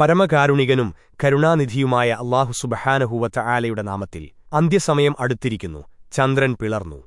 പരമകാരുണികനും കരുണാനിധിയുമായ അള്ളാഹു സുബഹാനഹുവത്ത ആലയുടെ നാമത്തിൽ അന്ത്യസമയം അടുത്തിരിക്കുന്നു. ചന്ദ്രൻ പിളർന്നു.